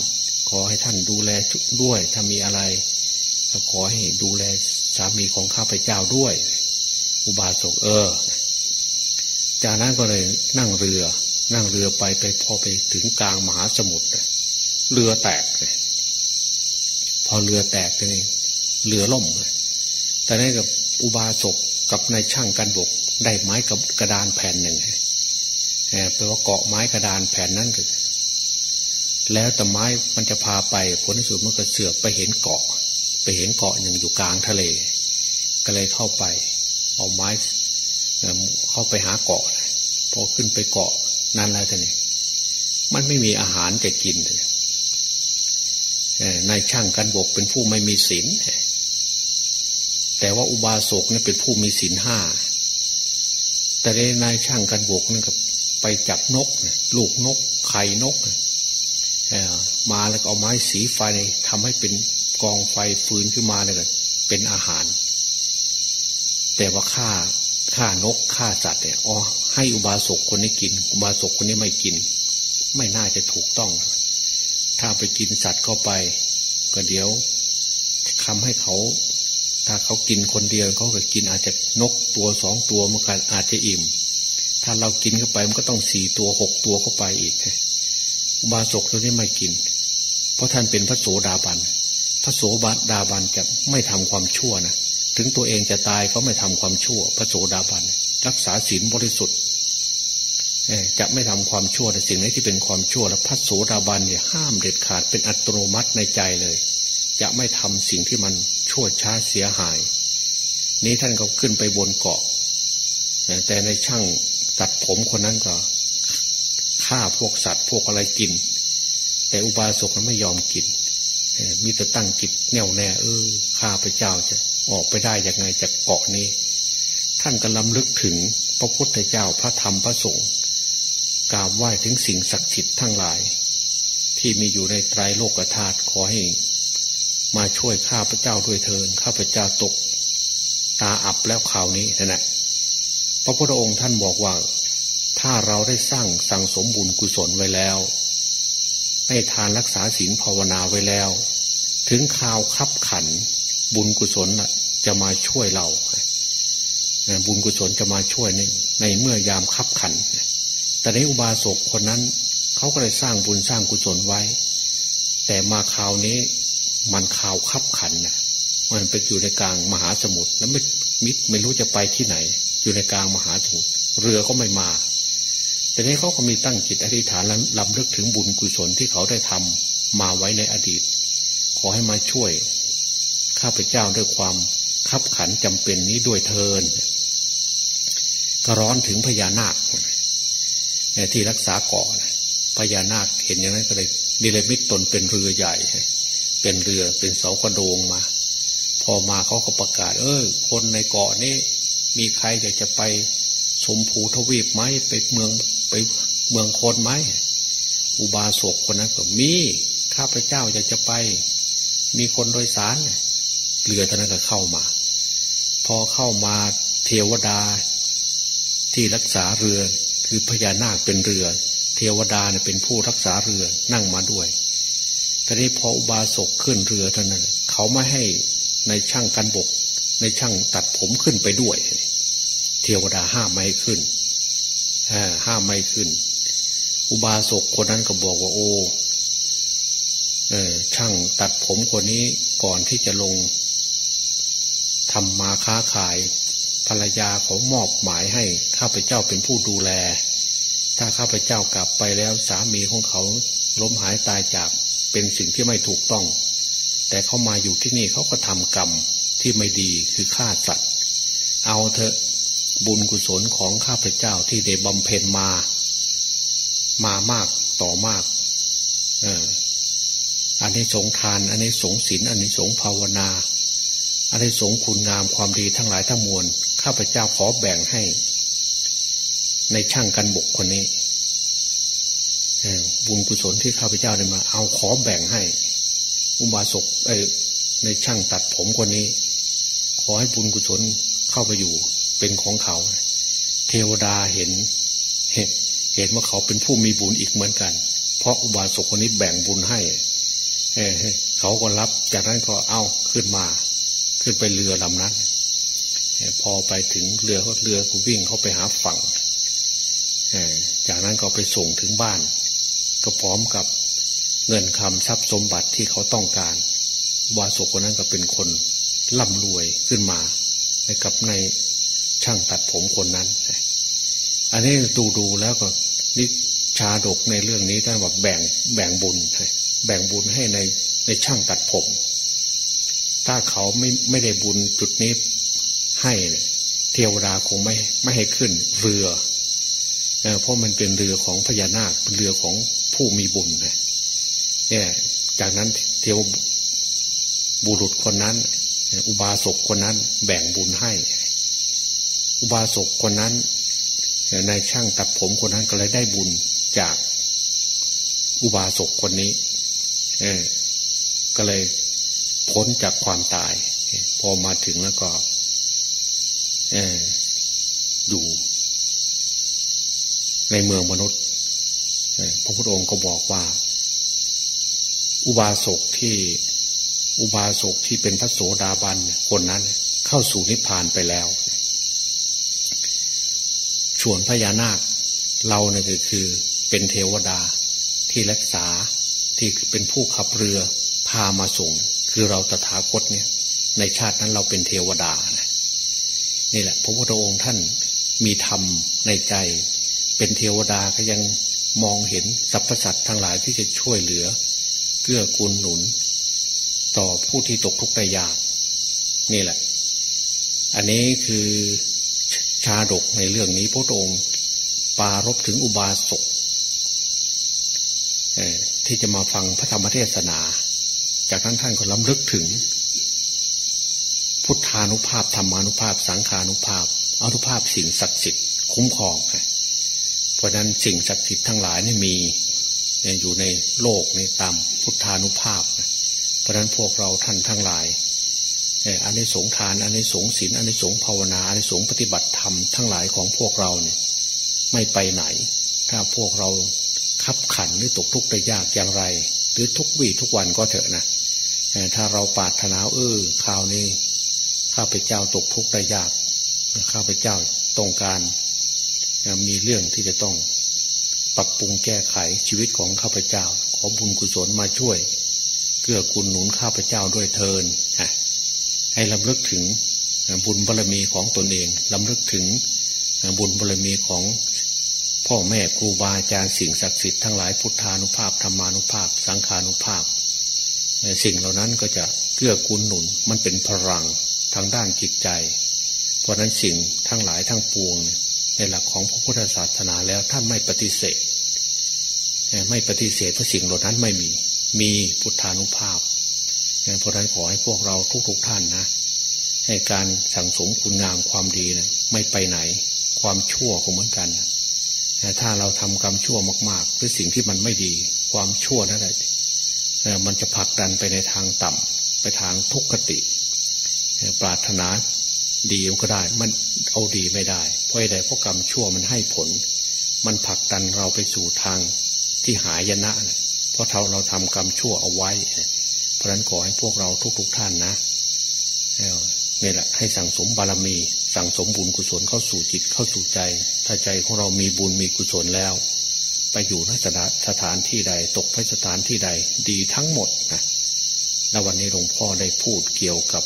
ขอให้ท่านดูแลด้วย ถ้ามีอะไรขอให้ดูแลสามีของข้าพเจ้าด้วย อุบาสกเออ จากนั้นก็เลยนั่งเรือ นั่งเรือไปไปพอไปถึงกลางมหาสมุทรเรือแตกเลยพอเรือแตกนี่เรือล่มเลยแต่นี้กับอุบาสกกับนายช่างกันบกได้ไม้กับกระดานแผ่นหนึ่งแปลว่าเกาะไม้กระดานแผ่นนั้นคือแล้วแต่ไม้มันจะพาไปผลที่สุดมันก็เสือกไปเห็นเกาะ ไปเห็นเกาะหนึ่งอยู่กลางทะเล ก็เลยเข้าไป เอาไม้เข้าไปหาเกาะ พอขึ้นไปเกาะนั่นแล้วท่านี่มันไม่มีอาหารจะกินเลยนายช่างกันบกเป็นผู้ไม่มีศีลแต่ว่าอุบาสกนี่เป็นผู้มีศีลห้าแต่ในนายช่างกันบกนั่นก็ไปจับนกลูกนก ไข่นกมาแล้วเอาไม้สีไฟทำให้เป็นกองไฟฟืนขึ้นมาเลยเป็นอาหาร แต่ว่าฆ่า ฆ่านกฆ่าสัตว์เนี่ยอ๋อให้อุบาสกคนนี้กิน อุบาสกคนนี้ไม่กิน ไม่น่าจะถูกต้อง ถ้าไปกินสัตว์เข้าไป ก็เดี๋ยวทำให้เขา ถ้าเขากินคนเดียวเขาก็กินอาจจะนกตัวสองตัวมันกันอาจจะอิ่ม ถ้าเรากินเข้าไปมันก็ต้องสี่ตัวหกตัวเข้าไปอีกอุบาศกตัวนี้ไม่กิน เพราะท่านเป็นพระโสดาบันพระโสดาบันจะไม่ทำความชั่วนะ ถึงตัวเองจะตายก็ไม่ทำความชั่ว พระโสดาบันรักษาศีลบริสุทธิ์จะไม่ทำความชั่วแต่สิ่งไหนที่เป็นความชั่ว แล้วพัสโสดาบันเนี่ยห้ามเด็ดขาดเป็นอัตโนมัติในใจเลย จะไม่ทำสิ่งที่มันชั่วช้าเสียหาย นี้ท่านก็ขึ้นไปบนเกาะแต่ในช่างตัดผมคนนั้นก็ฆ่าพวกสัตว์พวกอะไรกิน แต่อุบาสกนั้นไม่ยอมกินมีแต่ตั้งจิตแน่วแน่เออข้าพเจ้าจะ ออกไปได้ยังไงจากเกาะนี้ ท่านก็ล้ำลึกถึงพระพุทธเจ้าพระธรรมพระสงฆ์กราบไหว้ถึงสิ่งศักดิ์สิทธิ์ทั้งหลาย ที่มีอยู่ในไตรโลกธาตุขอให้ มาช่วยข้าพเจ้าด้วยเถินข้าพเจ้าตก ตาอับแล้วข่าวนี้นะนะพระพุทธองค์ท่านบอกว่า ถ้าเราได้สร้างสั่งสมบุญกุศลไว้แล้วให้ทานรักษาศีลภาวนาไว้แล้ว ถึงข่าวคับขัน บุญกุศลจะมาช่วยเราบุญกุศลจะมาช่วยในในเมื่อยามคับขัน แต่ในอุบาสกคนนั้น เขาก็เลยสร้างบุญสร้างกุศลไว้ แต่มาคราวนี้มันข่าวคับขันนะมันไปอยู่ในกลางมหาสมุทรแล้วไม่มิดไม่รู้จะไปที่ไหน อยู่ในกลางมหาสมุทรเรือก็ไม่มา แต่นี้เขาก็มีตั้งจิตอธิษฐานและลำลึกถึงบุญกุศลที่เขาได้ทำมาไว้ในอดีต ขอให้มาช่วย ข้าพเจ้าด้วยความคับขันจำเป็นนี้ด้วยเทินก็ร้อนถึงพญานาคที่รักษาเกาะพญานาคเห็นอย่างนั้นก็เลยดิเลมิตตนเป็นเรือใหญ่ เป็นเรือเป็นเสากระโดงมา พอมาเขาก็ประกาศ เออ คนในเกาะนี้ มีใครอยากจะไปชมพูทวีปไหมไปเมืองไปเมืองคนไหมอุบาสกคนนั้นก็มีข้าพเจ้าอยากจะไป มีคนโดยสาร เรือท่านั้นก็เข้ามา พอเข้ามาเทวดาที่รักษาเรือคือพญานาคเป็นเรือ เทวดาเนี่ยเป็นผู้รักษาเรือนั่งมาด้วยต่นี้พออุบาสกขึ้นเรือเท่านั้นเขาไม่ให้ในช่างกันบก ในช่างตัดผมขึ้นไปด้วย เทวดาห้ามไม่ให้ขึ้นห้ามไม่ขึ้น อุบาสกคนนั้นก็บอกว่าโอ้ช่างตัดผมคนนี้ก่อนที่จะลง ทำมาค้าขาย ภรรยาเขามอบหมายให้ข้าพเจ้าเป็นผู้ดูแล ถ้าข้าพเจ้ากลับไปแล้วสามีของเขาล้มหายตายจากเป็นสิ่งที่ไม่ถูกต้อง แต่เขามาอยู่ที่นี่เขาก็ทำกรรมที่ไม่ดีคือฆ่าสัตว์ เอาเถอะบุญกุศลของข้าพเจ้าที่ได้บำเพ็ญมา มามากต่อมากอออันนี้สงทาน อันนี้สงศีลอันนี้สงภาวนา อันนี้สงคุณงามความดีทั้งหลายทั้งมวลข้าพเจ้าขอแบ่งให้ ในช่างกันบกคนนี้บุญกุศลที่ข้าพเจ้าได้มา เอาขอแบ่งให้ อุบาสกเอในช่างตัดผมคนนี้ ขอให้บุญกุศลเข้าไปอยู่ เป็นของเขา เทวดาเห็น เห็นเห็นว่าเขาเป็นผู้มีบุญอีกเหมือนกัน เพราะอุบาสกคนนี้แบ่งบุญให้เเขาก็รับ จากนั้นก็เอาขึ้นมา ขึ้นไปเรือลำนั้นพอไปถึงเรือเรือก็วิ่งเข้าไปหาฝั่งจากนั้นก็ไปส่งถึงบ้าน ก็พร้อมกับเงินคำทรัพย์สมบัติที่เขาต้องการวาสกคนนั้นก็เป็นคนร่ำรวยขึ้นมาในกับในช่างตัดผมคนนั้น อันนี้ดูดูแล้วก็นิชาดกในเรื่องนี้ท่านว่าแบ่งแบ่งบุญแบ่งบุญให้ในในช่างตัดผม ถ้าเขาไม่ไม่ได้บุญจุดนี้ให้เทวดาคงไม่ไม่ให้ขึ้นเรือเพราะมันเป็นเรือของพญานาคเป็นเรือของผู้มีบุญนะเนี่ยจากนั้นเทวบุรุษคนนั้น อุบาสกคนนั้นแบ่งบุญให้ อุบาสกคนนั้นในช่างตัดผมคนนั้นก็เลยได้บุญจากอุบาสกคนนี้ เออก็เลย พ้นจากความตาย พอมาถึงแล้วก็อยู่ในเมืองมนุษย์พระพุทธองค์ก็บอกว่า อุบาสกที่อุบาสกที่เป็นพระโสดาบันคนนั้นเข้าสู่นิพพานไปแล้วส่วนพญานาค เราเนี่ยก็คือเป็นเทวดาที่รักษาที่เป็นผู้ขับเรือพามาส่ง คือเราตถาคตเนี่ย ในชาตินั้นเราเป็นเทวดานะนี่แหละ พระพุทธองค์ท่านมีธรรมในใจ เป็นเทวดาก็ยังมองเห็นสรรพสัตว์ทั้งหลายที่จะช่วยเหลือ เกื้อกูลหนุน ต่อผู้ที่ตกทุกข์ได้ยาก นี่แหละ อันนี้คือชาดกในเรื่องนี้พระองค์ปารบถึงอุบาสกที่จะมาฟังพระธรรมเทศนา จากนั้นท่านก็ล้ำลึกถึง พุทธานุภาพธรรมานุภาพ สังขานุภาพอนุภาพสิ่งศักดิ์สิทธิ์คุ้มครองเพราะนั้นสิ่งศักดิ์สิทธิ์ทั้งหลายนี่มีอยู่ในโลกในตามพุทธานุภาพ เพราะนั้นพวกเราท่านทั้งหลายอันในสงทานอันในสงศีลอันในสงภาวนาอันในสงปฏิบัติธรรมทั้งหลายของพวกเราเนี่ยไม่ไปไหน ถ้าพวกเราขับขันหรือตกทุกข์ได้ยากอย่างไร หรือทุกวี่ทุกวันก็เถอะนะ ถ้าเราปาถนาเออข่าวนี้ ข้าพเจ้าตกทุกข์ได้ยาก ข้าพเจ้าต้องการ มีเรื่องที่จะต้องปรับปรุงแก้ไขชีวิตของข้าพเจ้า ขอบุญกุศลมาช่วย เกื้อกูลหนุนข้าพเจ้าด้วยเทินให้ลำลึกถึงบุญบารรมีของตนเองลำลึกถึงบุญบารรมีของพ่อแม่ครูบาอาจารย์สิ่งศักดิ์สิทธิ์ทั้งหลายพุทธานุภาพธรรมานุภาพ สังขานุภาพ สิ่งเหล่านั้นก็จะเกื้อกูลหนุน มันเป็นพลังทางด้านจิตใจ เพราะนั้นสิ่งทั้งหลายทั้งปวง ในหลักของพระพุทธศาสนาแล้วท่านไม่ปฏิเสธ ไม่ปฏิเสธเพราะสิ่งเหล่านั้นไม่มีมีพุทธานุภาพเพราะนั้นขอให้พวกเราทุกๆทท่านนะให้การสั่งสมคุณงามความดีนะไม่ไปไหน ความชั่วก็เหมือนกัน ถ้าเราทำกรรมชั่วมากๆหรือสิ่งที่มันไม่ดี ความชั่วนั่นแหละ มันจะผลักดันไปในทางต่ำไปทางทุกขติ ปรารถนาดีก็ได้ มันเอาดีไม่ได้ เพราะใดเพราะกรรมชั่วมันให้ผล มันผลักดันเราไปสู่ทางที่หายนะ เพราะเราเราทำกรรมชั่วเอาไว้ เพราะนั้นขอให้พวกเราทุก ๆทท่านนะนี่แหละให้สั่งสมบารมี สั่งสมบุญกุศลเข้าสู่จิตเข้าสู่ใจ ถ้าใจของเรามีบุญมีกุศลแล้ว ไปอยู่นสถานสถานที่ใด ตกไปสถานที่ใด ดีทั้งหมดนะแล้ววันนี้หลวงพ่อได้พูดเกี่ยวกับ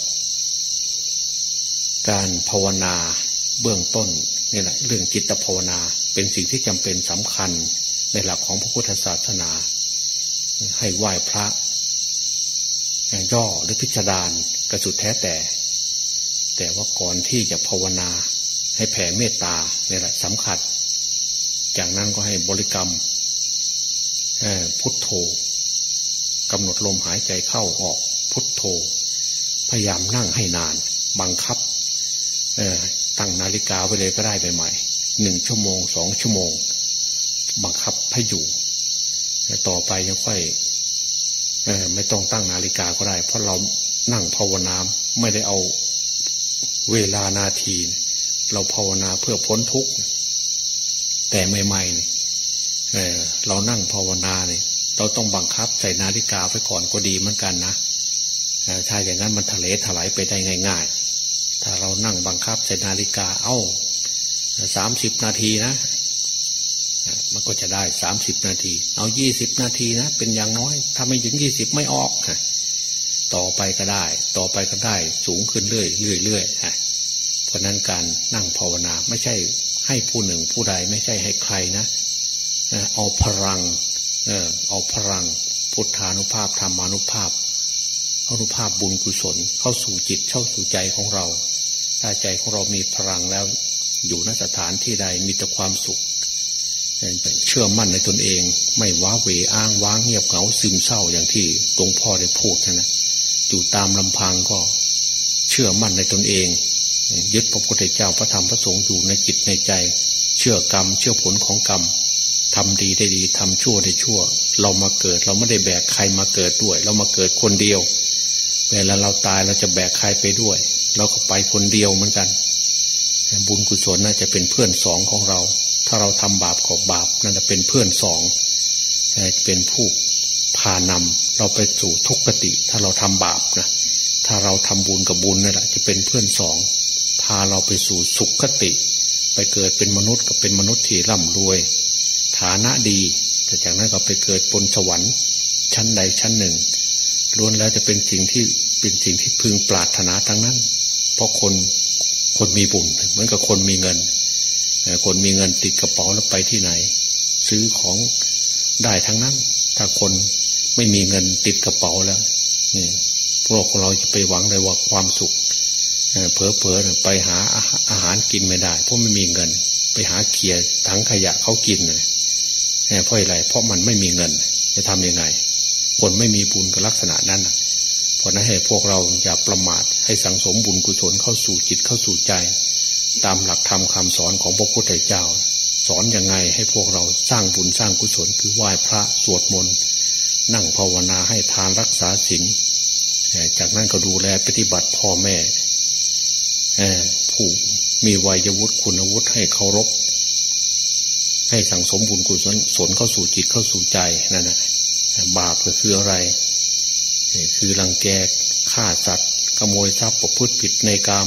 การภาวนาเบื้องต้นนี่แหละเรื่องจิตภาวนาเป็นสิ่งที่จำเป็นสำคัญในหลักของพระพุทธศาสนา ให้ไหว้พระย่อหรือพิจารณากระสุดแท้แต่ แต่ว่าก่อนที่จะภาวนาให้แผ่เมตตาเนี่ยแหละสำคัญ จากนั้นก็ให้บริกรรมพุทโธกำหนดลมหายใจเข้าออกพุทโธ พยายามนั่งให้นาน บังคับตั้งนาฬิกาไว้เลยก็ได้ใหม่ๆหนึ่งชั่วโมงสองชั่วโมง บังคับให้อยู่ต่อไปยังค่อยไม่ต้องตั้งนาฬิกาก็ได้ เพราะเรานั่งภาวนาไม่ได้เอาเวลานาที เราภาวนาเพื่อพ้นทุกข์ แต่ใหม่ๆเนี่ยเรานั่งภาวนาเนี่ยเราต้องบังคับใส่นาฬิกาไว้ก่อนก็ดีเหมือนกันนะถ้าอย่างนั้นมันทะเลถลายไปได้ง่าย ๆ ถ้าเรานั่งบังคับใส่นาฬิกา เอ้าสามสิบนาทีนะ มันก็จะได้สามสิบนาที เอายี่สิบนาทีนะ เป็นอย่างน้อย ถ้าไม่ถึงยี่สิบไม่ออกต่อไปก็ได้ ต่อไปก็ได้ สูงขึ้นเรื่อยเรื่อยเรื่อยเพราะนั้นการนั่งภาวนาไม่ใช่ ให้ผู้หนึ่งผู้ใดไม่ใช่ให้ใครนะเอาพลังเอาพลังพุทธานุภาพธรรมานุภาพอนุภาพบุญกุศลเข้าสู่จิตเข้าสู่ใจของเรา ถ้าใจของเรามีพลังแล้ว อยู่นสถานที่ใดมีแต่ความสุข เชื่อมั่นในตนเอง ไม่ว้าเหวอ้างว้างเงียบเหงาซึมเศร้าอย่างที่ตรงพ่อได้พูดนะอยู่ตามลำพังก็เชื่อมั่นในตนเอง ยึดพระพุทธเจ้าพระธรรมพระสงฆ์อยู่ในจิตในใจ เชื่อกรรม เชื่อผลของกรรมทำดีได้ดีทำชั่วได้ชั่ว เรามาเกิด เราไม่ได้แบกใครมาเกิดด้วย เรามาเกิดคนเดียว เวลาเราตายเราจะแบกใครไปด้วย เราก็ไปคนเดียวเหมือนกัน บุญกุศลน่าจะเป็นเพื่อนสองของเรา ถ้าเราทำบาปกับบาปนั่นจะเป็นเพื่อนสองเป็นผู้พานำเราไปสู่ทุกขติ ถ้าเราทำบาปนะถ้าเราทำบุญกับบุญนั่นแหละจะเป็นเพื่อนสองาเราไปสู่สุขคติ ไปเกิดเป็นมนุษย์กับเป็นมนุษย์ที่ร่ำรวย ฐานะดีแต่จากนั้นก็ไปเกิดบนสวรรค์ ชั้นใดชั้นหนึ่งล้วนแล้วจะเป็นสิ่งที่เป็นสิ่งที่พึงปรารถนาทั้งนั้น เพราะคนคนมีบุญเหมือนกับคนมีเงิน คนมีเงินติดกระเป๋าแล้วไปที่ไหน ซื้อของได้ทั้งนั้น ถ้าคนไม่มีเงินติดกระเป๋าแล้วนี่พวกเราจะไปหวังเลยว่าความสุข เพอเพอไปหาอาหารกินไม่ได้ เพราะไม่มีเงิน ไปหาเคียถังขยะเขากินนะเพราะอะไรเพราะมันไม่มีเงิน จะทำยังไง คนไม่มีบุญกับลักษณะนั้นเพราะนั้นให้พวกเราอย่าประมาทให้สังสมบุญกุศลเข้าสู่จิตเข้าสู่ใจ ตามหลักธรรมคาสอนของพระพุทธเจ้า สอนยังไงให้พวกเราสร้างบุญสร้างกุศลคือไหว้พระสวดมนต์นั่งภาวนาให้ทานรักษาศีลจากนั้นก็ดูแลปฏิบัติพ่อแม่ ผู้มีวัยวุฒิคุณวุฒิให้เคารพ ให้สั่งสมบุญกุศลสนเข้าสู่จิตเข้าสู่ใจนั่นนะบาปก็คืออะไร คือรังแกฆ่าสัตว์ขโมยทรัพย์ประพฤติผิดในกาม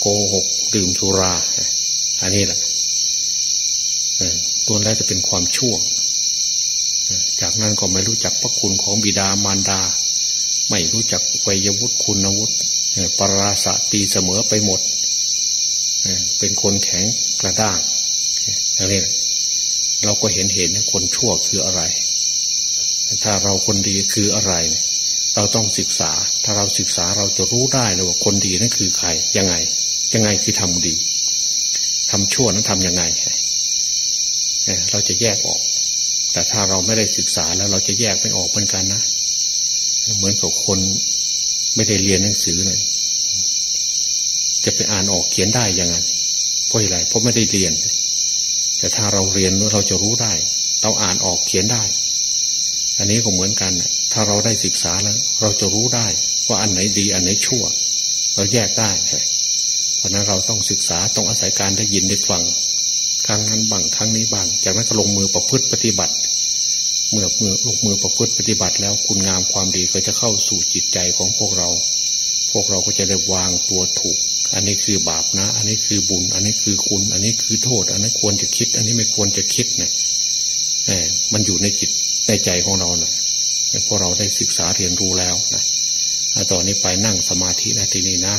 โกหกดื่มสุรา อันนี้แหละตัวแรกจะเป็นความชั่ว จากนั้นก็ไม่รู้จักพระคุณของบิดามารดา ไม่รู้จักวัยวุฒิคุณวุฒิ ปราศตีเสมอไปหมด เป็นคนแข็งกระด้างอย่างนี้เราก็เห็นเห็นคนชั่วคืออะไร ถ้าเราคนดีคืออะไร เราต้องศึกษา ถ้าเราศึกษาเราจะรู้ได้เลยว่าคนดีนั่นคือใคร ยังไง ยังไงคือทำดีทำชั่วนั้นทำยังไง เราจะแยกออก แต่ถ้าเราไม่ได้ศึกษาแล้วเราจะแยกไม่ออกเหมือนกันนะ เหมือนกับคน ไม่ได้เรียนหนังสือเลยจะไปอ่านออกเขียนได้ยังไงเพราะอะไรเพราะไม่ได้เรียน แต่ถ้าเราเรียนเราจะรู้ได้ เราอ่านออกเขียนได้ อันนี้ก็เหมือนกันถ้าเราได้ศึกษาแล้ว เราจะรู้ได้ ว่าอันไหนดี อันไหนชั่ว เราแยกได้เพราะนั้นเราต้องศึกษาต้องอาศัยการได้ยินได้ฟังครั้งนั้นบางครั้งนี้บาง จากนั้นก็ลงมือประพฤติปฏิบัติ เมื่อเมื่อลงมือประพฤติปฏิบัติแล้วคุณงามความดีก็จะเข้าสู่จิตใจของพวกเรา พวกเราก็จะได้วางตัวถูก อันนี้คือบาปนะ อันนี้คือบุญ อันนี้คือคุณ อันนี้คือโทษ อันนี้ควรจะคิด อันนี้ไม่ควรจะคิดเนี่ยมันอยู่ในจิตในใจของเราเนะพวกเราได้ศึกษาเรียนรู้แล้วนะต่อนนี้ไปนั่งสมาธินะทีนี้นะ